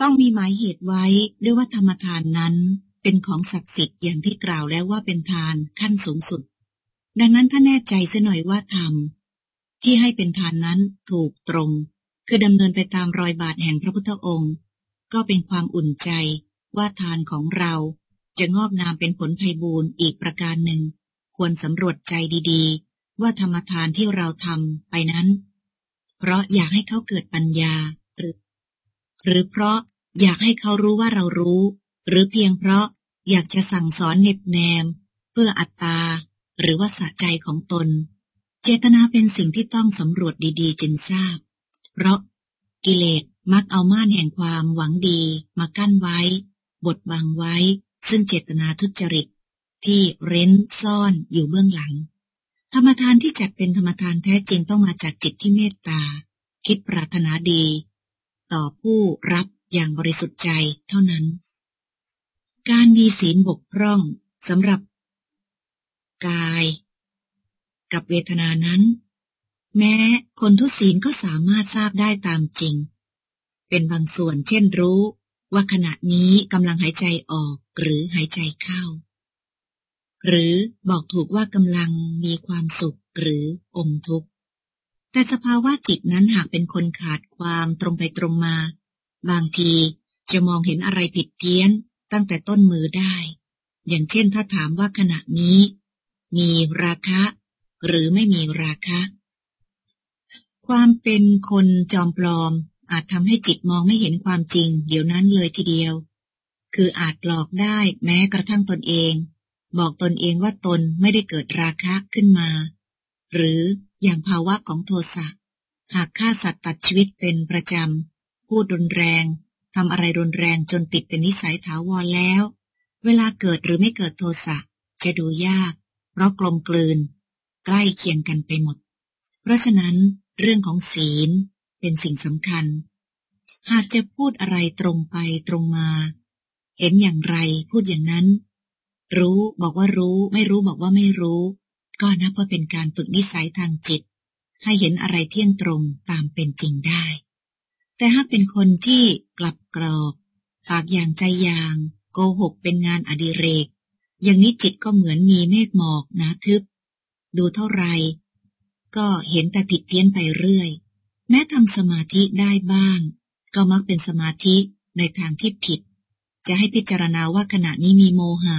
ต้องมีหมายเหตุไว้ด้วยว่าธรรมทานนั้น เป็นของศักดิ์สิทธิ์อย่างที่กล่าวแล้วว่าเป็นทานขั้นสูงสุด ดังนั้นถ้าแน่ใจเสหน่อยว่าทำที่ให้เป็นทานนั้นถูกตรง คือดำเนินไปตามรอยบาทแห่งพระพุทธองค์ ก็เป็นความอุ่นใจว่าทานของเราจะงอกงามเป็นผลไพบูรณ์อีกประการหนึ่ง ควรสำรวจใจดีๆ ว่าธรรมทานที่เราทำไปนั้น เพราะอยากให้เขาเกิดปัญญาหรือ หรือเพราะอยากให้เขารู้ว่าเรารู้ หรือเพียงเพราะอยากจะสั่งสอนเน็บแนม เพื่ออัตตา หรือว่าสะใจของตน เจตนาเป็นสิ่งที่ต้องสำรวจดีๆ จึงทราบ เพราะกิเลสมักเอาม่านแห่งความหวังดีมากั้นไว้ บดบังไว้ ซึ่งเจตนาทุจริต ที่เร้นซ่อนอยู่เบื้องหลัง ธรรมทานที่จัดเป็นธรรมทานแท้จริงต้องมาจากจิตที่เมตตา คิดปรารถนาดี ต่อผู้รับอย่างบริสุทธิ์ใจเท่านั้น การมีศีลบกพร่องสำหรับ กาย กับเวทนานั้น แม้คนทุศีลก็สามารถทราบได้ตามจริง เป็นบางส่วนเช่นรู้ว่าขณะนี้กำลังหายใจออกหรือหายใจเข้า หรือบอกถูกว่ากำลังมีความสุขหรืออมทุกข์ แต่สภาวะจิตนั้นหากเป็นคนขาดความตรงไปตรงมา บางทีจะมองเห็นอะไรผิดเพี้ยนตั้งแต่ต้นมือได้ อย่างเช่นถ้าถามว่าขณะนี้ มีราคะ หรือไม่มีราคะ ความเป็นคนจอมปลอม อาจทำให้จิตมองไม่เห็นความจริง เดี๋ยวนั้นเลยทีเดียว คืออาจหลอกได้แม้กระทั่งตนเอง บอกตนเองว่าตนไม่ได้เกิดราคะขึ้นมา หรือ อย่างภาวะของโทสะ หากฆ่าสัตว์ตัดชีวิตเป็นประจำ พูดรุนแรง ทำอะไรรุนแรงจนติดเป็นนิสัยถาวรแล้ว เวลาเกิดหรือไม่เกิดโทสะจะดูยาก เพราะกลมกลืน ใกล้เคียงกันไปหมด เพราะฉะนั้นเรื่องของศีลเป็นสิ่งสำคัญ หากจะพูดอะไรตรงไปตรงมา เห็นอย่างไรพูดอย่างนั้น รู้บอกว่ารู้ ไม่รู้บอกว่าไม่รู้ ก็นับว่าเป็นการฝึกนิสัยทางจิต ให้เห็นอะไรเที่ยงตรงตามเป็นจริงได้ แต่ถ้าเป็นคนที่กลับกรอกปากอย่างใจอย่าง โกหกเป็นงานอดิเรก อย่างนี้จิตก็เหมือนมีเมฆหมอกนาทึบ ดูเท่าไร ก็เห็นแต่ผิดเพี้ยนไปเรื่อย แม้ทำสมาธิได้บ้าง ก็มักเป็นสมาธิในทางที่ผิด จะให้พิจารณาว่าขณะนี้มีโมหะ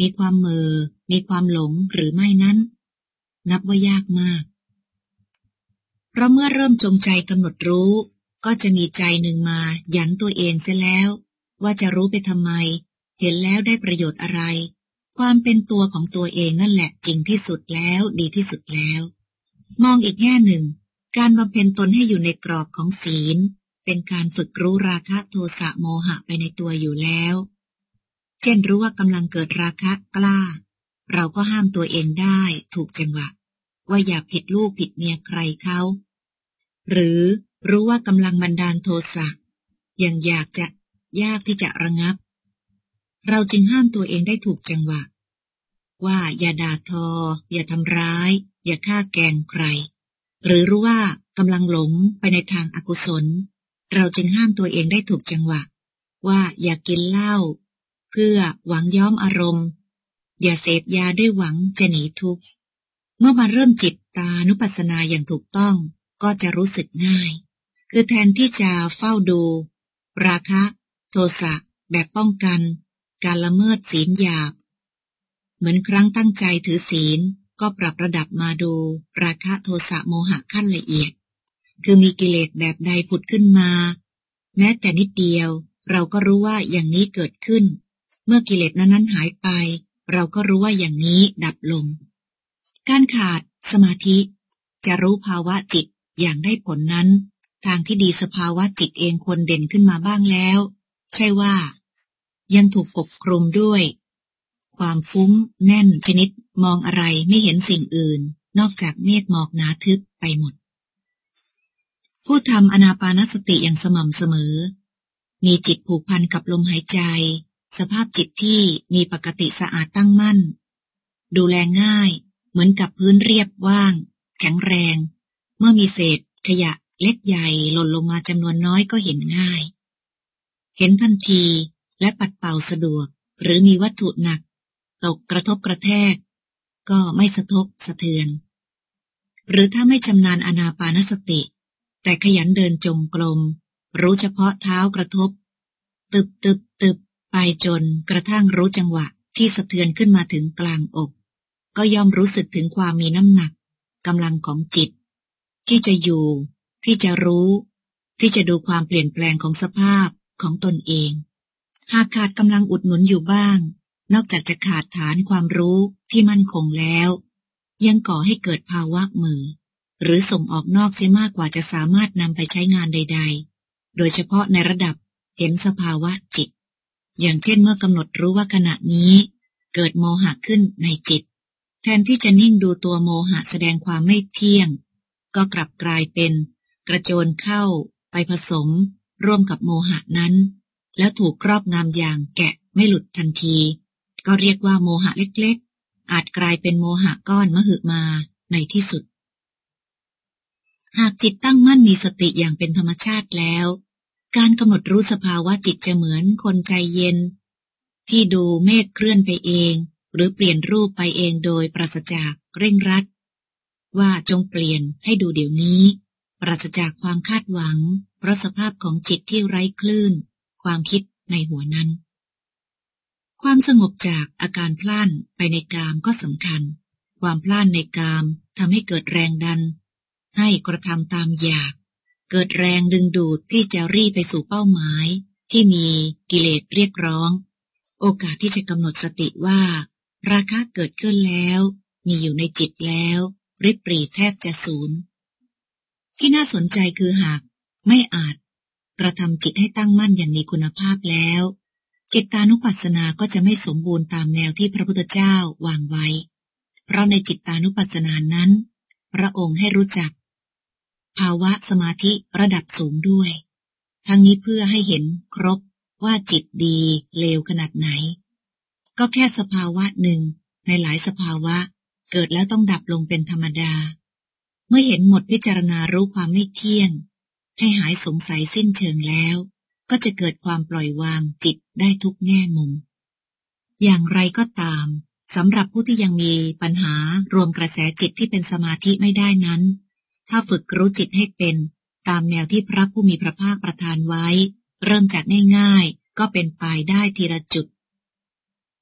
มีความเมอมีความหลงหรือไม่นั้น นับว่ายากมาก เพราะเมื่อเริ่มจงใจกำหนดรู้ ก็จะมีใจหนึ่งมายันตัวเองเสียแล้ว ว่าจะรู้ไปทำไม เห็นแล้วได้ประโยชน์อะไร ความเป็นตัวของตัวเองนั่นแหละจริงที่สุดแล้วดีที่สุดแล้ว มองอีกแง่หนึ่ง การบำเพ็ญตนให้อยู่ในกรอบของศีล เป็นการฝึกรู้ราคะโทสะโมหะไปในตัวอยู่แล้ว เช่นรู้ว่ากำลังเกิดราคะกล้า เราก็ห้ามตัวเองได้ถูกจังหวะ ว่าอย่าผิดลูกผิดเมียใครเขาหรือรู้ว่ากำลังบันดาลโทสะยังอยากจะยากที่จะระงับ เราจึงห้ามตัวเองได้ถูกจังหวะ ว่าอย่าด่าทอ อย่าทำร้าย อย่าฆ่าแกงใคร หรือรู้ว่ากำลังหลงไปในทางอากุศล เราจึงห้ามตัวเองได้ถูกจังหวะ ว่าอย่ากินเหล้าเพื่อหวังย้อมอารมณ์ อย่าเสพยาด้วยหวังจะหนีทุกข์ เมื่อมาเริ่มจิตตานุปัสสนาอย่างถูกต้องก็จะรู้สึกง่าย คือแทนที่จะเฝ้าดู ราคะ โทสะ แบบป้องกัน การละเมิดศีลหยาบ เหมือนครั้งตั้งใจถือศีลก็ปรับระดับมาดู ราคะโทสะโมหะขั้นละเอียด คือมีกิเลสแบบใดผุดขึ้นมา แม้แต่นิดเดียว เราก็รู้ว่าอย่างนี้เกิดขึ้น เมื่อกิเลสนั้นหายไป เราก็รู้ว่าอย่างนี้ดับลง การขาดสมาธิ จะรู้ภาวะจิตอย่างได้ผลนั้น ทางที่ดีสภาวะจิตเองควรเด่นขึ้นมาบ้างแล้ว ใช่ว่า ยังถูกปกคลุมด้วย ความฟุ้งแน่นชนิดมองอะไรไม่เห็นสิ่งอื่น นอกจากเมฆหมอกหนาทึบไปหมด ผู้ทำอนาปานสติอย่างสม่ำเสมอ มีจิตผูกพันกับลมหายใจ สภาพจิตที่มีปกติสะอาดตั้งมั่น ดูแลง่าย เหมือนกับพื้นเรียบว่าง แข็งแรง เมื่อมีเศษขยะเล็กใหญ่หล่นลงมาจำนวนน้อยก็เห็นง่าย เห็นทันทีและปัดเป่าสะดวก หรือมีวัตถุหนัก ตกกระทบกระแทก ก็ไม่สะทกสะเทือน หรือถ้าไม่ชำนาญอนาปานสติ แต่ขยันเดินจงกรมรู้เฉพาะเท้ากระทบ ตึบตึบตึบ ไปจนกระทั่งรู้จังหวะที่สะเทือนขึ้นมาถึงกลางอก ก็ย่อมรู้สึกถึงความมีน้ำหนักกำลังของจิต ที่จะอยู่ ที่จะรู้ ที่จะดูความเปลี่ยนแปลงของสภาพของตนเอง หากขาดกำลังอุดหนุนอยู่บ้าง นอกจากจะขาดฐานความรู้ที่มั่นคงแล้ว ยังก่อให้เกิดภาวะมือ หรือส่งออกนอกเสียมากกว่าจะสามารถนำไปใช้งานใด ๆ โดยเฉพาะในระดับเห็นสภาวะจิต อย่างเช่นเมื่อกำหนดรู้ว่าขณะนี้ เกิดโมหะขึ้นในจิต แทนที่จะนิ่งดูตัวโมหะแสดงความไม่เที่ยง ก็กลับกลายเป็น กระโจนเข้า ไปผสม ร่วมกับโมหะนั้น แล้วถูกครอบงำอย่างแกะไม่หลุดทันที ก็เรียกว่าโมหะเล็กๆ อาจกลายเป็นโมหะก้อนมหึมาในที่สุด หากจิตตั้งมั่นมีสติอย่างเป็นธรรมชาติแล้ว การกำหนดรู้สภาวะจิตจะเหมือนคนใจเย็น ที่ดูเมฆเคลื่อนไปเอง หรือเปลี่ยนรูปไปเองโดยปราศจากเร่งรัด ว่าจงเปลี่ยนให้ดูเดี๋ยวนี้ ปราศจากความคาดหวัง เพราะสภาพของจิตที่ไร้คลื่น ความคิดในหัวนั้น ความสงบจากอาการพล่านไปในกามก็สำคัญ ความพล่านในกามทำให้เกิดแรงดัน ให้กระทำตามอยาก เกิดแรงดึงดูดที่จะรีไปสู่เป้าหมาย ที่มีกิเลสเรียกร้อง โอกาสที่จะกำหนดสติว่า ราคะเกิดขึ้นแล้ว มีอยู่ในจิตแล้วริบปรีแทบจะศูนย์ที่น่าสนใจคือหากไม่อาจกระทำจิตให้ตั้งมั่นอย่างมีคุณภาพแล้ว จิตตานุปัสสนาก็จะไม่สมบูรณ์ตามแนวที่พระพุทธเจ้าวางไว้ เพราะในจิตตานุปัสสนานั้น พระองค์ให้รู้จัก ภาวะสมาธิระดับสูงด้วย ทั้งนี้เพื่อให้เห็นครบว่าจิตดีเลวขนาดไหน ก็แค่สภาวะหนึ่งในหลายสภาวะเกิดแล้วต้องดับลงเป็นธรรมดา เมื่อเห็นหมดพิจารณารู้ความไม่เที่ยง ให้หายสงสัยสิ้นเชิงแล้ว ก็จะเกิดความปล่อยวางจิตได้ทุกแง่มุม อย่างไรก็ตามสำหรับผู้ที่ยังมีปัญหารวมกระแสจิตที่เป็นสมาธิไม่ได้นั้น ถ้าฝึกรู้จิตให้เป็น ตามแนวที่พระผู้มีพระภาคประทานไว้ เริ่มจากง่ายๆ ก็เป็นไปได้ทีละจุด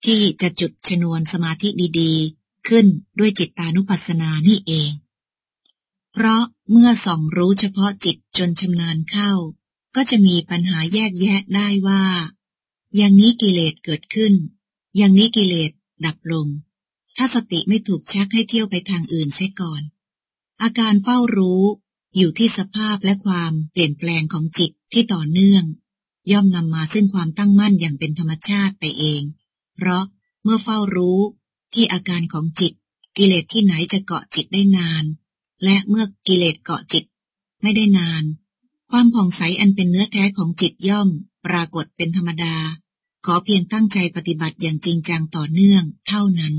ที่จะจุดชนวนสมาธิดีๆ ขึ้นด้วยจิตตานุปัสสนานี่เอง เพราะเมื่อส่องรู้เฉพาะจิตจนชำนาญเข้า ก็จะมีปัญหาแยกแยะได้ว่า อย่างนี้กิเลสเกิดขึ้น อย่างนี้กิเลสดับลง ถ้าสติไม่ถูกชักให้เที่ยวไปทางอื่นเสียก่อน อาการเฝ้ารู้อยู่ที่สภาพและความเปลี่ยนแปลงของจิตที่ต่อเนื่อง ย่อมนำมาซึ่งความตั้งมั่นอย่างเป็นธรรมชาติไปเอง เพราะเมื่อเฝ้ารู้ที่อาการของจิต กิเลสที่ไหนจะเกาะจิตได้นาน และเมื่อกิเลสเกาะจิต ไม่ได้นาน ความผ่องใสอันเป็นเนื้อแท้ของจิตย่อม ปรากฏเป็นธรรมดา ขอเพียงตั้งใจปฏิบัติอย่างจริงจังต่อเนื่องเท่านั้น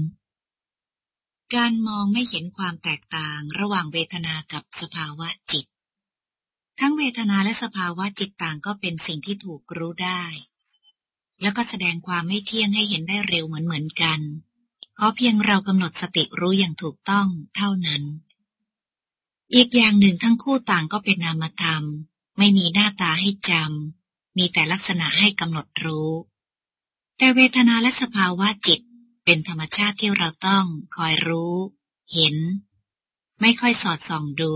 การมองไม่เห็นความแตกต่างระหว่างเวทนากับสภาวะจิต ทั้งเวทนาและสภาวะจิตต่างก็เป็นสิ่งที่ถูกรู้ได้ แล้วก็แสดงความไม่เที่ยงให้เห็นได้เร็วเหมือนเหมือนกัน ขอเพียงเรากำหนดสติรู้อย่างถูกต้องเท่านั้น อีกอย่างหนึ่งทั้งคู่ต่างก็เป็นนามธรรม ไม่มีหน้าตาให้จำ มีแต่ลักษณะให้กำหนดรู้ แต่เวทนาและสภาวะจิต เป็นธรรมชาติที่เราต้องคอยรู้ เห็น ไม่ค่อยสอดส่องดู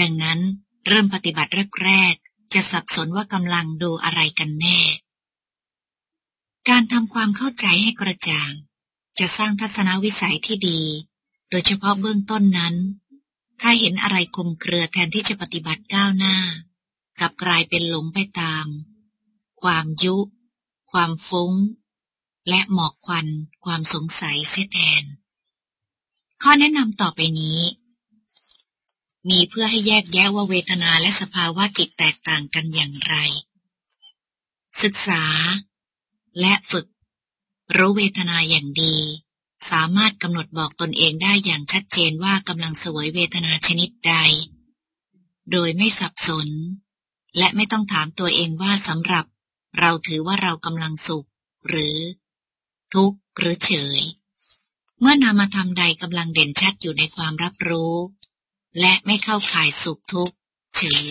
ดังนั้นเริ่มปฏิบัติแรกๆจะสับสนว่ากำลังดูอะไรกันแน่ การทำความเข้าใจให้กระจ่าง จะสร้างทัศนวิสัยที่ดี โดยเฉพาะเบื้องต้นนั้น ถ้าเห็นอะไรคมเครือแทนที่จะปฏิบัติก้าวหน้า กลับกลายเป็นหลงไปตาม ความยุ ความฟุ้ง และหมอกควันความสงสัยเสียแทน ข้อแนะนำต่อไปนี้ มีเพื่อให้แยกแยะว่าเวทนาและสภาวะจิตแตกต่างกันอย่างไร ศึกษา และฝึก รู้เวทนาอย่างดี สามารถกำหนดบอกตนเองได้อย่างชัดเจนว่ากำลังสวยเวทนาชนิดใด โดยไม่สับสน และไม่ต้องถามตัวเองว่าสำหรับเราถือว่าเรากำลังสุข หรือ ทุกข์หรือเฉย เมื่อนามธรรมใดกำลังเด่นชัดอยู่ในความรับรู้ และไม่เข้าข่ายสุขทุกข์ เฉย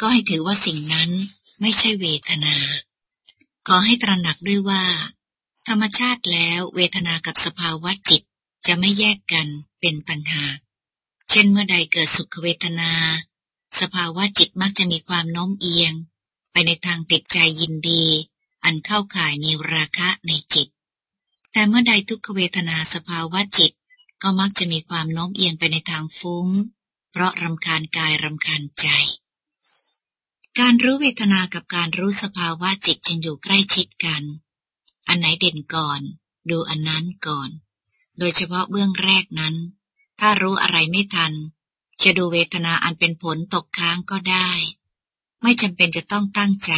ก็ให้ถือว่าสิ่งนั้นไม่ใช่เวทนา ขอให้ตระหนักด้วยว่า ธรรมชาติแล้วเวทนากับสภาวะจิตจะไม่แยกกันเป็นต่างหาก เช่นเมื่อใดเกิดสุขเวทนา สภาวะจิตมักจะมีความโน้มเอียง ไปในทางติดใจยินดี อันเข้าข่ายมีราคะในจิต แต่เมื่อใดทุกขเวทนาสภาวะจิต ก็มักจะมีความโน้มเอียงไปในทางฟุ้ง เพราะรำคาญกายรำคาญใจ การรู้เวทนากับการรู้สภาวะจิตจึงอยู่ใกล้ชิดกัน อันไหนเด่นก่อน ดูอันนั้นก่อน โดยเฉพาะเบื้องแรกนั้น ถ้ารู้อะไรไม่ทัน จะดูเวทนาอันเป็นผลตกค้างก็ได้ ไม่จำเป็นจะต้องตั้งใจ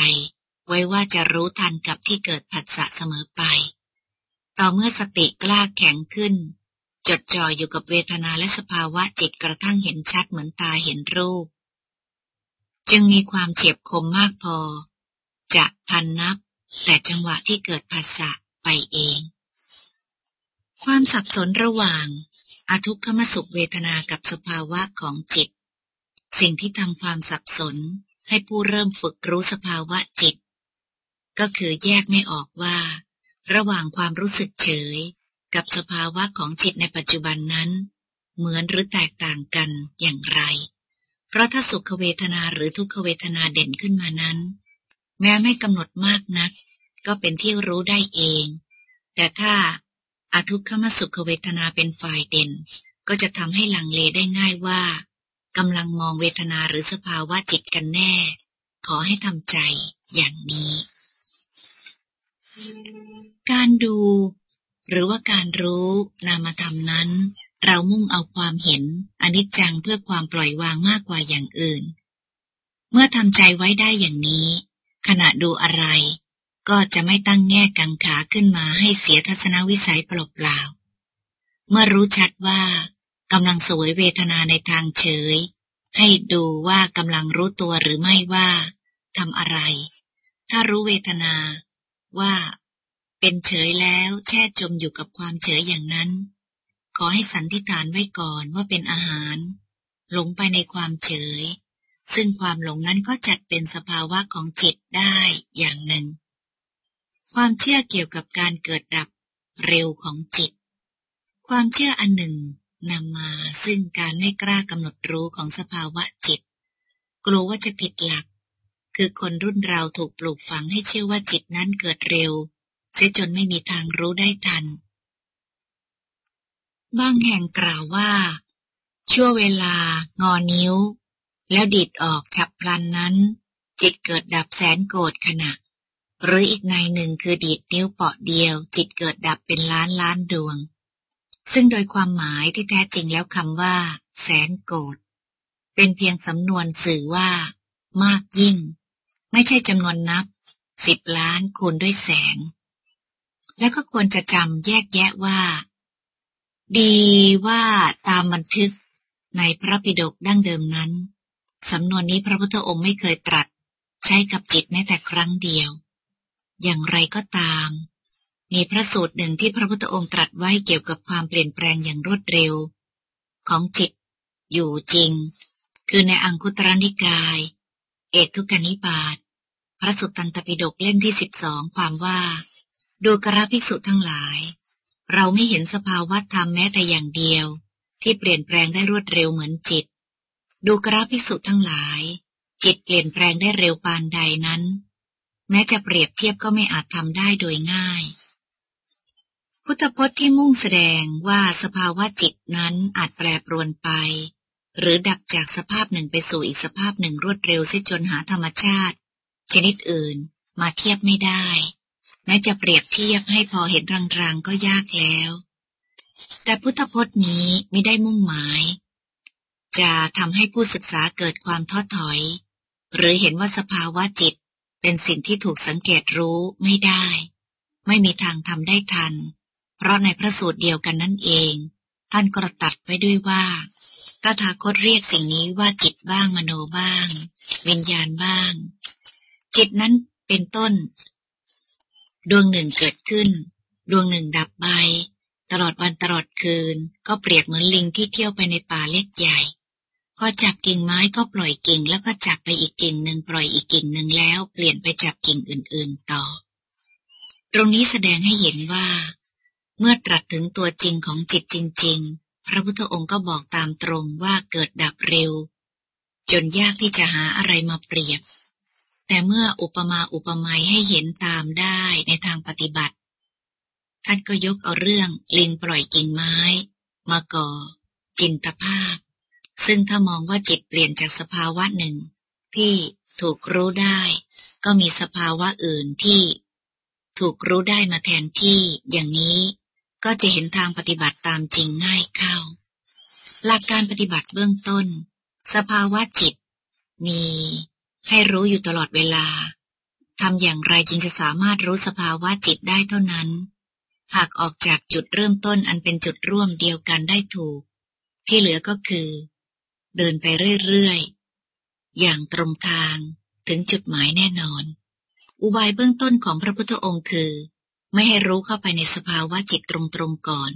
ไว้ว่าจะรู้ทันกับที่เกิดผัสสะเสมอไป ต่อเมื่อสติกล้าแข็งขึ้น จดจ่ออยู่กับเวทนาและสภาวะจิตกระทั่งเห็นชัดเหมือนตาเห็นรูป จึงมีความเฉียบคมมากพอ จะทันนับ แต่จังหวะที่เกิดผัสสะไปเอง ความสับสนระหว่างอาทุกขมสุขเวทนากับสภาวะของจิต สิ่งที่ทำความสับสนให้ผู้เริ่มฝึกรู้สภาวะจิต ก็คือแยกไม่ออกว่า ระหว่างความรู้สึกเฉย กับสภาวะของจิตในปัจจุบันนั้น เหมือนหรือแตกต่างกันอย่างไร เพราะถ้าสุขเวทนาหรือทุกขเวทนาเด่นขึ้นมานั้น แม้ไม่กำหนดมากนัก ก็เป็นที่รู้ได้เอง แต่ถ้าอาทุกขมสุขเวทนาเป็นฝ่ายเด่น ก็จะทำให้ลังเลได้ง่ายว่ากำลังมองเวทนาหรือสภาวะจิตกันแน่ ขอให้ทำใจอย่างนี้ การดู หรือว่าการรู้นามธรรมนั้น เรามุ่งเอาความเห็นอนิจจังเพื่อความปล่อยวางมากกว่าอย่างอื่น เมื่อทำใจไว้ได้อย่างนี้ ขณะดูอะไร ก็จะไม่ตั้งแง่กังขาขึ้นมาให้เสียทัศนวิสัยเปล่าๆเมื่อรู้ชัดว่ากำลังสวยเวทนาในทางเฉย ให้ดูว่ากำลังรู้ตัวหรือไม่ว่าทำอะไร ถ้ารู้เวทนา ว่าเป็นเฉยแล้วแช่จมอยู่กับความเฉยอย่างนั้น ขอให้สันติฐานไว้ก่อนว่าเป็นอาหาร หลงไปในความเฉย ซึ่งความหลงนั้นก็จัดเป็นสภาวะของจิตได้อย่างหนึ่ง ความเชื่อเกี่ยวกับการเกิดดับเร็วของจิต ความเชื่ออันหนึ่งนำมาซึ่งการไม่กล้ากำหนดรู้ของสภาวะจิต กลัวว่าจะผิดหลัก คือคนรุ่นเราถูกปลูกฝังให้เชื่อว่าจิตนั้นเกิดเร็วเสียจนไม่มีทางรู้ได้ทัน บางแห่งกล่าวว่า ชั่วเวลางอนิ้ว แล้วดิดออกฉับพลันนั้น จิตเกิดดับแสนโกรธขณะ หรืออีกในหนึ่งคือดีดนิ้วเปาะเดียว จิตเกิดดับเป็นล้านล้านดวง ซึ่งโดยความหมายที่แท้จริงแล้วคำว่า แสนโกรธเป็นเพียงสำนวนสื่อว่า มากยิ่ง ไม่ใช่จำนวนนับสิบล้านคูณด้วยแสนและก็ควรจะจำแยกแยะว่า ดีว่าตามบันทึกในพระปิฎกดั้งเดิมนั้น สำนวนนี้พระพุทธองค์ไม่เคยตรัส ใช้กับจิตแม้แต่ครั้งเดียว อย่างไรก็ตาม มีพระสูตรหนึ่งที่พระพุทธองค์ตรัสไว้เกี่ยวกับความเปลี่ยนแปลงอย่างรวดเร็ว ของจิตอยู่จริง คือในอังคุตรนิกาย เอกทุกนิบาตพระสุตตันตปิฎกเล่มที่สิบสองความว่า ดูกระภิกษุทั้งหลาย เราไม่เห็นสภาวะธรรมแม้แต่อย่างเดียว ที่เปลี่ยนแปลงได้รวดเร็วเหมือนจิต ดูกระภิกษุทั้งหลาย จิตเปลี่ยนแปลงได้เร็วปานใดนั้น แม้จะเปรียบเทียบก็ไม่อาจทำได้โดยง่าย พุทธพจน์ที่มุ่งแสดงว่าสภาวะจิตนั้นอาจแปรปรวนไป หรือดับจากสภาพหนึ่งไปสู่อีกสภาพหนึ่งรวดเร็วเสียจนหาธรรมชาติ ชนิดอื่นมาเทียบไม่ได้ แม้จะเปรียบเทียบให้พอเห็นรางๆก็ยากแล้ว แต่พุทธพจน์นี้ไม่ได้มุ่งหมาย จะทำให้ผู้ศึกษาเกิดความท้อถอย หรือเห็นว่าสภาวะจิตเป็นสิ่งที่ถูกสังเกตรู้ไม่ได้ ไม่มีทางทำได้ทัน เพราะในพระสูตรเดียวกันนั่นเอง ท่านกระตัดไว้ด้วยว่า ตถาคตเรียกสิ่งนี้ว่าจิตบ้างมโนบ้าง วิญญาณบ้าง จิตนั้นเป็นต้น ดวงหนึ่งเกิดขึ้น ดวงหนึ่งดับไป ตลอดวันตลอดคืน ก็เปรียบเหมือนลิงที่เที่ยวไปในป่าเล็กใหญ่ พอจับกิ่งไม้ก็ปล่อยกิ่ง แล้วก็จับไปอีกกิ่งหนึ่งปล่อยอีกกิ่งหนึ่งแล้ว เปลี่ยนไปจับกิ่งอื่น ๆต่อ ตรงนี้แสดงให้เห็นว่า เมื่อตรัสถึงตัวจริงของจิตจริง ๆ พระพุทธองค์ก็บอกตามตรงว่าเกิดดับเร็ว จนยากที่จะหาอะไรมาเปรียบ แต่เมื่ออุปมาอุปไมยให้เห็นตามได้ในทางปฏิบัติ ท่านก็ยกเอาเรื่องลิงปล่อยกิ่งไม้ มาก่อ จินตภาพ ซึ่งถ้ามองว่าจิตเปลี่ยนจากสภาวะหนึ่ง ที่ถูกรู้ได้ ก็มีสภาวะอื่นที่ ถูกรู้ได้มาแทนที่อย่างนี้ ก็จะเห็นทางปฏิบัติตามจริงง่ายเข้า หลักการปฏิบัติเบื้องต้น สภาวะจิต มีให้รู้อยู่ตลอดเวลาทำอย่างไรจึงจะสามารถรู้สภาวะจิตได้เท่านั้น หากออกจากจุดเริ่มต้นอันเป็นจุดร่วมเดียวกันได้ถูก ที่เหลือก็คือ เดินไปเรื่อยๆ อย่างตรงทางถึงจุดหมายแน่นอน อุบายเบื้องต้นของพระพุทธองค์คือ ไม่ให้รู้เข้าไปในสภาวะจิตตรงๆก่อน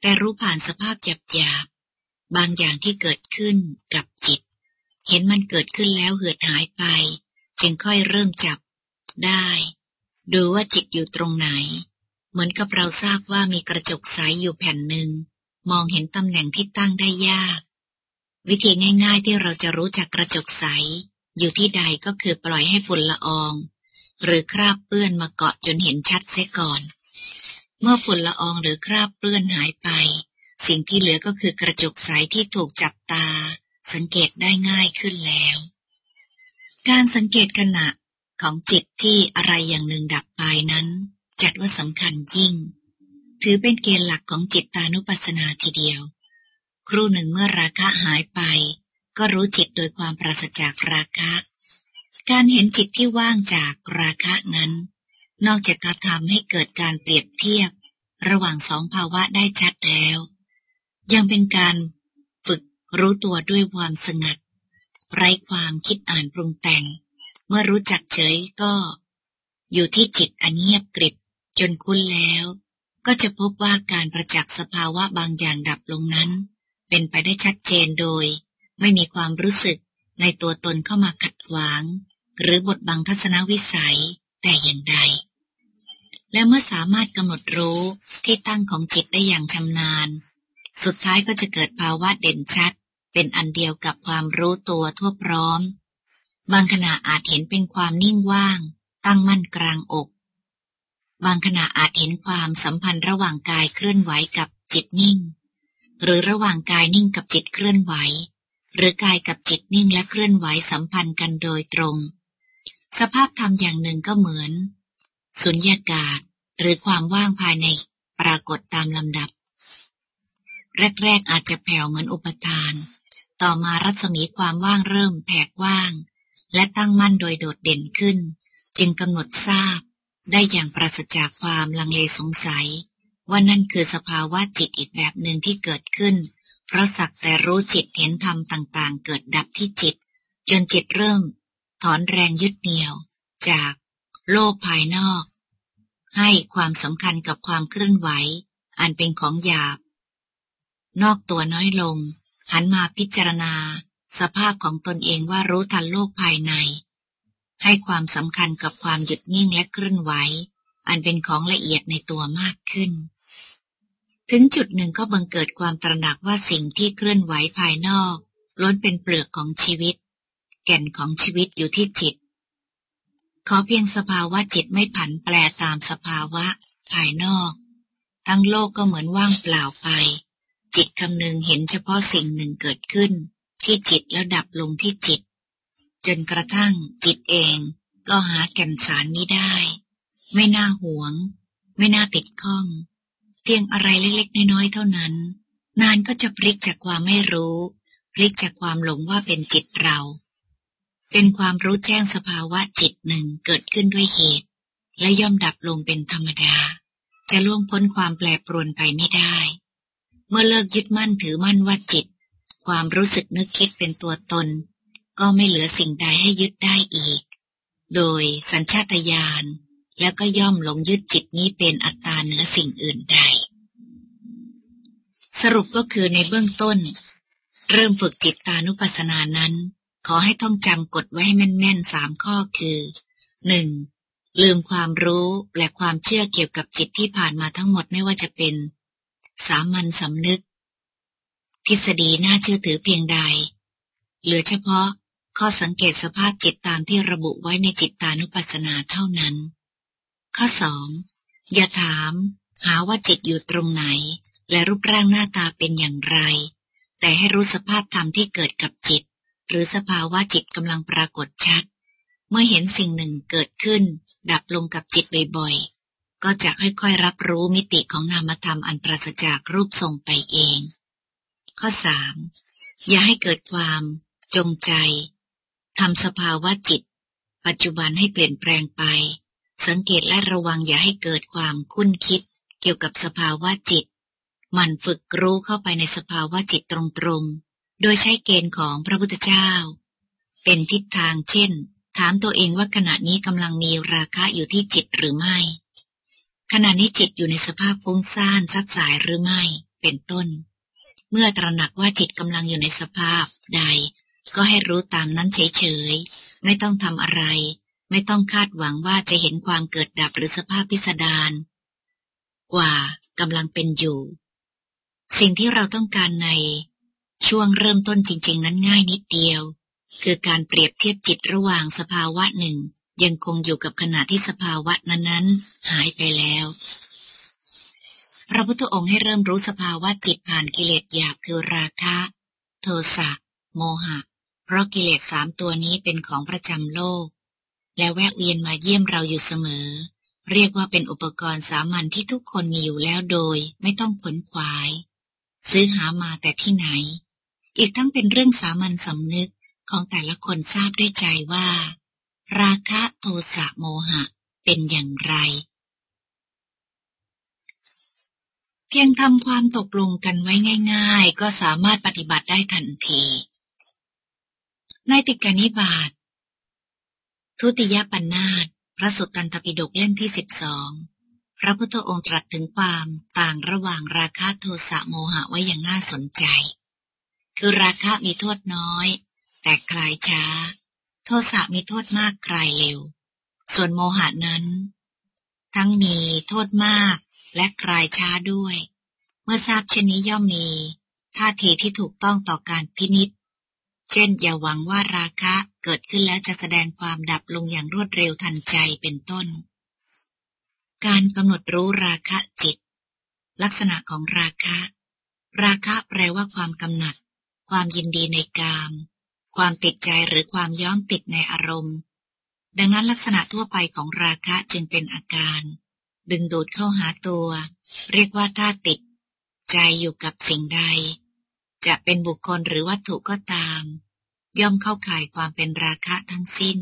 แต่รู้ผ่านสภาพหยาบๆ บางอย่างที่เกิดขึ้นกับจิต เห็นมันเกิดขึ้นแล้วเหือดหายไป จึงค่อยเริ่มจับได้ ดูว่าจิตอยู่ตรงไหน เหมือนกับเราทราบว่ามีกระจกใสอยู่แผ่นหนึ่ง มองเห็นตำแหน่งที่ตั้งได้ยาก วิธีง่าย ๆ ที่เราจะรู้จักกระจกใสอยู่ที่ใดก็คือปล่อยให้ฝุ่นละออง หรือคราบเปื้อนมาเกาะจนเห็นชัดเสียก่อน เมื่อฝุ่นละอองหรือคราบเปื้อนหายไป สิ่งที่เหลือก็คือกระจกใสที่ถูกจับตา สังเกตได้ง่ายขึ้นแล้ว การสังเกตขณะของจิตที่อะไรอย่างหนึ่งดับไปนั้น จัดว่าสำคัญยิ่ง ถือเป็นเกณฑ์หลักของจิตตานุปัสสนาทีเดียว ครู่หนึ่งเมื่อราคะหายไป ก็รู้จิตโดยความปราศจากราคะ การเห็นจิตที่ว่างจากราคะนั้น นอกจากจะทำให้เกิดการเปรียบเทียบ ระหว่างสองภาวะได้ชัดแล้ว ยังเป็นการฝึกรู้ตัวด้วยความสงัด ไร้ความคิดอ่านปรุงแต่ง เมื่อรู้จักเฉยก็ อยู่ที่จิตอันเงียบกริบจนคุ้นแล้ว ก็จะพบว่าการประจักษ์สภาวะบางอย่างดับลงนั้น เป็นไปได้ชัดเจนโดย ไม่มีความรู้สึกในตัวตนเข้ามาขัดขวาง หรือบทบังทัศนวิสัยแต่อย่างใด และเมื่อสามารถกำหนดรู้ที่ตั้งของจิตได้อย่างชำนาญ สุดท้ายก็จะเกิดภาวะเด่นชัด เป็นอันเดียวกับความรู้ตัวทั่วพร้อม บางขณะอาจเห็นเป็นความนิ่งว่าง ตั้งมั่นกลางอก บางขณะอาจเห็นความสัมพันธ์ระหว่างกายเคลื่อนไหวกับจิตนิ่ง หรือระหว่างกายนิ่งกับจิตเคลื่อนไหว หรือกายกับจิตนิ่งและเคลื่อนไหวสัมพันธ์กันโดยตรง สภาพธรรมอย่างหนึ่งก็เหมือนสุญญากาศหรือความว่างภายในปรากฏตามลำดับ แรกๆอาจจะแผ่วเหมือนอุปทาน ต่อมารัศมีความว่างเริ่มแผกว้าง และตั้งมั่นโดยโดดเด่นขึ้น จึงกำหนดทราบได้อย่างปราศจากความลังเลสงสัย ว่านั่นคือสภาวะจิตอีกแบบหนึ่งที่เกิดขึ้น เพราะสักแต่รู้จิตเห็นธรรมต่างๆ เกิดดับที่จิต จนจิตเริ่ม ถอนแรงยึดเหนี่ยวจากโลกภายนอก ให้ความสำคัญกับความเคลื่อนไหว อันเป็นของหยาบ นอกตัวน้อยลง หันมาพิจารณา สภาพของตนเองว่ารู้ทันโลกภายใน ให้ความสำคัญกับความหยุดนิ่งและเคลื่อนไหว อันเป็นของละเอียดในตัวมากขึ้น ถึงจุดหนึ่งก็บังเกิดความตระหนักว่าสิ่งที่เคลื่อนไหวภายนอกล้วนเป็นเปลือกของชีวิต แก่นของชีวิตอยู่ที่จิต ขอเพียงสภาวะจิตไม่ผันแปรตามสภาวะ ภายนอก ทั้งโลกก็เหมือนว่างเปล่าไป จิตคำนึงเห็นเฉพาะสิ่งหนึ่งเกิดขึ้น ที่จิตแล้วดับลงที่จิต จนกระทั่งจิตเองก็หาแก่นสารนี้ได้ ไม่น่าหวง ไม่น่าติดข้อง เพียงอะไรเล็กๆน้อยๆเท่านั้น นานก็จะพลิกจากความไม่รู้ พลิกจากความหลงว่าเป็นจิตเรา เป็นความรู้แจ้งสภาวะจิตหนึ่งเกิดขึ้นด้วยเหตุ และย่อมดับลงเป็นธรรมดา จะล่วงพ้นความแปรปรวนไปไม่ได้ เมื่อเลิกยึดมั่นถือมั่นว่าจิต ความรู้สึกนึกคิดเป็นตัวตน ก็ไม่เหลือสิ่งใดให้ยึดได้อีก โดยสัญชาตญาณแล้วก็ย่อมหลงยึดจิตนี้เป็นอัตตาเหนือสิ่งอื่นใด สรุปก็คือในเบื้องต้น เริ่มฝึกจิตตานุปัสสนานั้น ขอให้ท่องจำกฎไว้ให้แม่นๆสามข้อคือหนึ่งลืมความรู้และความเชื่อเกี่ยวกับจิตที่ผ่านมาทั้งหมดไม่ว่าจะเป็น สามัญสำนึก ทฤษฎีน่าเชื่อถือเพียงใด เหลือเฉพาะข้อสังเกตสภาพจิตตามที่ระบุไว้ในจิตตานุปัสสนาเท่านั้น ข้อสองอย่าถาม หาว่าจิตอยู่ตรงไหน และรูปร่างหน้าตาเป็นอย่างไร แต่ให้รู้สภาพธรรมที่เกิดกับจิต หรือสภาวะจิตกำลังปรากฏชัด เมื่อเห็นสิ่งหนึ่งเกิดขึ้น ดับลงกับจิตบ่อยๆ ก็จะค่อยๆรับรู้มิติของนามธรรมอันปราศจากรูปทรงไปเอง ข้อสามอย่าให้เกิดความจงใจทำสภาวะจิต ปัจจุบันให้เปลี่ยนแปลงไป สังเกตและระวังอย่าให้เกิดความคุ้นคิด เกี่ยวกับสภาวะจิต มันฝึกรู้เข้าไปในสภาวะจิตตรงๆ โดยใช้เกณฑ์ของพระพุทธเจ้า เป็นทิศทางเช่น ถามตัวเองว่าขณะนี้กำลังมีราคะอยู่ที่จิตหรือไม่ ขณะนี้จิตอยู่ในสภาพฟุ้งซ่านซัดสายหรือไม่ เป็นต้น เมื่อตระหนักว่าจิตกำลังอยู่ในสภาพใด ก็ให้รู้ตามนั้นเฉยๆ ไม่ต้องทำอะไร ไม่ต้องคาดหวังว่าจะเห็นความเกิดดับหรือสภาพพิสดารกว่ากำลังเป็นอยู่ สิ่งที่เราต้องการใน ช่วงเริ่มต้นจริง ๆ นั้นง่ายนิดเดียว คือการเปรียบเทียบจิตระหว่างสภาวะหนึ่ง ยังคงอยู่กับขณะที่สภาวะนั้นๆ หายไปแล้ว พระพุทธองค์ให้เริ่มรู้สภาวะจิตผ่านกิเลสหยาบคือราคะ โทสะ โมหะ เพราะกิเลสสามตัวนี้เป็นของประจำโลก และแวะเวียนมาเยี่ยมเราอยู่เสมอ เรียกว่าเป็นอุปกรณ์สามัญที่ทุกคนมีอยู่แล้วโดย ไม่ต้องขนขวาย ซื้อหามาแต่ที่ไหน อีกทั้งเป็นเรื่องสามัญสำนึกของแต่ละคนทราบด้วยใจว่า ราคะโทสะโมหะเป็นอย่างไร เพียงทำความตกลงกันไว้ง่าย ๆ ก็สามารถปฏิบัติได้ทันทีในติกานิบาตทุติยปัญนาตพระสุตตันตปิฎกเล่มที่สิบสองพระพุทธองค์ตรัสถึงความต่างระหว่างราคะโทสะโมหะไว้อย่างน่าสนใจ คือราคะมีโทษน้อย แต่คลายช้า โทสะมีโทษมากคลายเร็ว ส่วนโมหะนั้น ทั้งมีโทษมากและคลายช้าด้วย เมื่อทราบเช่นนี้ย่อมมีท่าทีที่ถูกต้องต่อการพินิษเช่น อย่าหวังว่าราคะเกิดขึ้นแล้วจะแสดงความดับลงอย่างรวดเร็วทันใจเป็นต้น การกำหนดรู้ราคะจิต ลักษณะของราคะ ราคะแปลว่าความกำหนัด ความยินดีในกาม ความติดใจหรือความย้อมติดในอารมณ์ ดังนั้นลักษณะทั่วไปของราคะจึงเป็นอาการ ดึงดูดเข้าหาตัว เรียกว่าถ้าติด ใจอยู่กับสิ่งใด จะเป็นบุคคลหรือวัตถุก็ตาม ย่อมเข้าข่ายความเป็นราคะทั้งสิ้น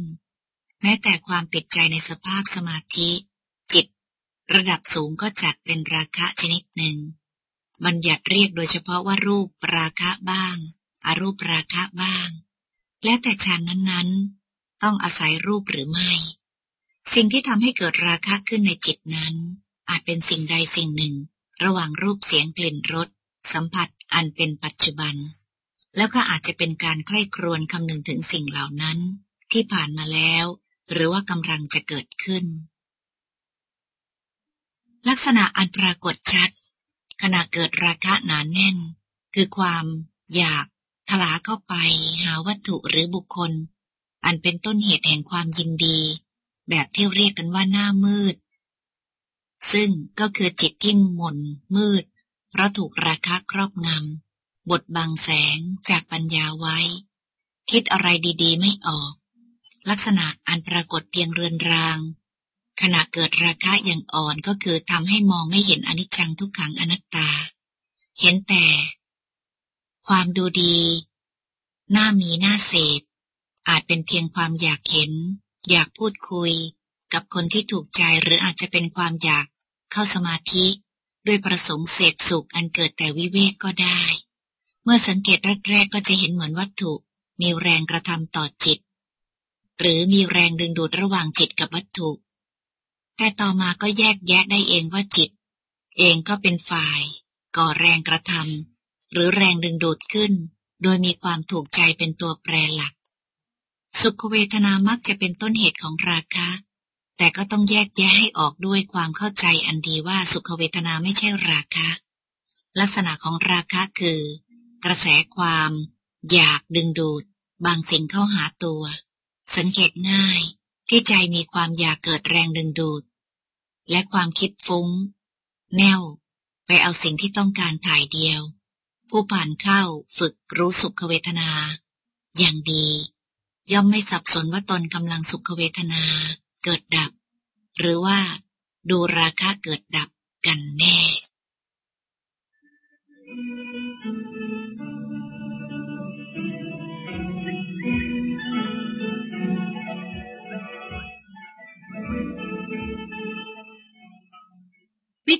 แม้แต่ความติดใจในสภาพสมาธิ จิต ระดับสูงก็จัดเป็นราคะชนิดหนึ่งบัญญัติเรียกโดยเฉพาะว่ารูปราคะบ้าง อารูปราคะบ้าง แล้วแต่ฌานนั้นๆ ต้องอาศัยรูปหรือไม่ สิ่งที่ทำให้เกิดราคะขึ้นในจิตนั้น อาจเป็นสิ่งใดสิ่งหนึ่ง ระหว่างรูปเสียงกลิ่นรสสัมผัสอันเป็นปัจจุบัน แล้วก็อาจจะเป็นการใคร่ครวญคำนึงถึงสิ่งเหล่านั้น ที่ผ่านมาแล้ว หรือว่ากำลังจะเกิดขึ้น ลักษณะอันปรากฏชัดขณะเกิดราคะหนานแน่น คือความอยาก ทลาเข้าไปหาวัตถุหรือบุคคล อันเป็นต้นเหตุแห่งความยินดี แบบที่เรียกกันว่าหน้ามืด ซึ่งก็คือจิตที่หม่นมืด เพราะถูกราคะครอบงำบดบังแสงจากปัญญาไว้ คิดอะไรดีๆไม่ออก ลักษณะอันปรากฏเพียงเรือนราง ขณะเกิดราคะอย่างอ่อนก็คือทำให้มองไม่เห็นอนิจจังทุกขังอนัตตา เห็นแต่ ความดูดีหน้ามีหน้าเสพอาจเป็นเพียงความอยากเห็น อยากพูดคุย กับคนที่ถูกใจหรืออาจจะเป็นความอยากเข้าสมาธิ ด้วยประสงค์เสพสุขอันเกิดแต่วิเวกก็ได้ เมื่อสังเกตแรกๆก็จะเห็นเหมือนวัตถุ มีแรงกระทำต่อจิต หรือมีแรงดึงดูดระหว่างจิตกับวัตถุ แต่ต่อมาก็แยกแยะได้เองว่าจิต เองก็เป็นฝ่าย ก่อแรงกระทำ หรือแรงดึงดูดขึ้น โดยมีความถูกใจเป็นตัวแปรหลัก สุขเวทนามักจะเป็นต้นเหตุของราคะ แต่ก็ต้องแยกแยะให้ออกด้วยความเข้าใจอันดีว่าสุขเวทนาไม่ใช่ราคะ ลักษณะของราคะคือ กระแสความ อยากดึงดูด บางสิ่งเข้าหาตัว สังเกตง่าย ที่ใจมีความอยากเกิดแรงดึงดูด และความคิดฟุง้ง แน่วไปเอาสิ่งที่ต้องการถ่ายเดียว ผู้ผ่านเข้าฝึกรู้สุขเวทนา อย่างดี ย่อมไม่สับสนว่าตนกำลังสุขเวทนาเกิดดับ หรือว่าดูราคะเกิดดับกันแน่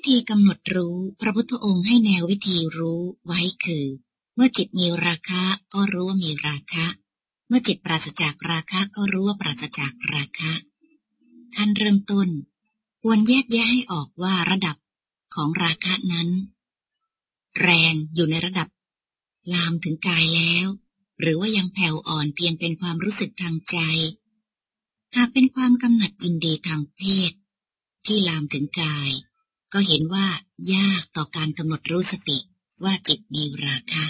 ธีกำหนดรู้ พระพุทธองค์ให้แนววิธีรู้ไว้คือ เมื่อจิตมีราคะก็รู้ว่ามีราคะ เมื่อจิตปราศจากราคะก็รู้ว่าปราศจากราคะขั้นเริ่มต้น ควรแยกแยะให้ออกว่าระดับของราคะนั้น แรงอยู่ในระดับ ลามถึงกายแล้ว หรือว่ายังแผ่วอ่อนเพียงเป็นความรู้สึกทางใจ หากเป็นความกำหนัดยินดีทางเพศ ที่ลามถึงกาย ก็เห็นว่ายากต่อการกำหนดรู้สติว่าจิตมีราคะ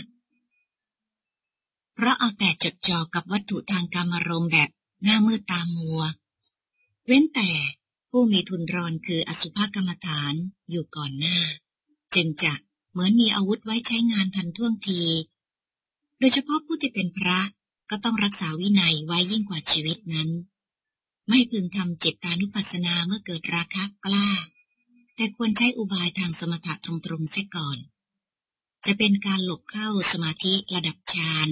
เพราะเอาแต่จดจ่อกับวัตถุทางกรรมารมณ์แบบหน้ามืดตามัว เว้นแต่ผู้มีทุนรอนคืออสุภกรรมฐานอยู่ก่อนหน้า จึงจะเหมือนมีอาวุธไว้ใช้งานทันท่วงที โดยเฉพาะผู้ที่เป็นพระก็ต้องรักษาวินัยไว้ยิ่งกว่าชีวิตนั้น ไม่พึงทำจิตตานุปัสสนาเมื่อเกิดราคะกล้า แต่ควรใช้อุบายทางสมถะตรงๆเสียก่อน จะเป็นการหลบเข้าสมาธิระดับฌาน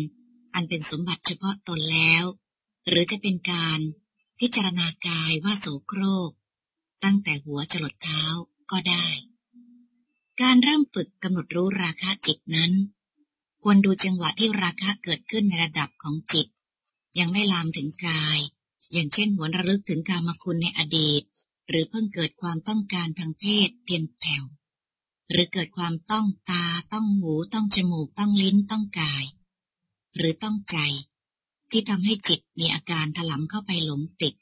อันเป็นสมบัติเฉพาะตนแล้ว หรือจะเป็นการพิจารณากายว่าโสโครก ตั้งแต่หัวจรดเท้าก็ได้ การเริ่มฝึกกำหนดรู้ราคะจิตนั้น ควรดูจังหวะที่ราคะเกิดขึ้นในระดับของจิต ยังไม่ลามถึงกาย อย่างเช่นหัวระลึกถึงกามคุณในอดีต หรือเพิ่งเกิดความต้องการทางเพศเพียงแผ่ว หรือเกิดความต้องตาต้องหูต้องจมูกต้องลิ้นต้องกาย หรือต้องใจ ที่ทำให้จิตมีอาการถลำเข้าไปหลงติด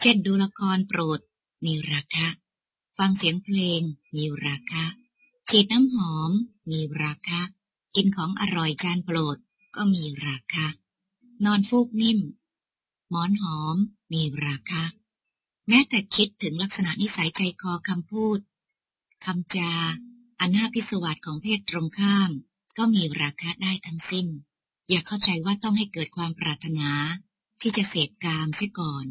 เช่นดูละครโปรด มีราคะ ฟังเสียงเพลง มีราคะฉีดน้ำหอม มีราคะ กินของอร่อยจานโปรดก็มีราคะ นอนฟูกนิ่ม หมอนหอม มีราคะ แม้แต่คิดถึงลักษณะนิสัยใจคอคำพูดคำจา อันน่าพิศวาสของเพศตรงข้าม ก็มีราคาได้ทั้งสิ้น อย่าเข้าใจว่าต้องให้เกิดความปรารถนา ที่จะเสพกามเสียก่อน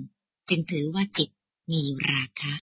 จึงถือว่าจิตมีราคะ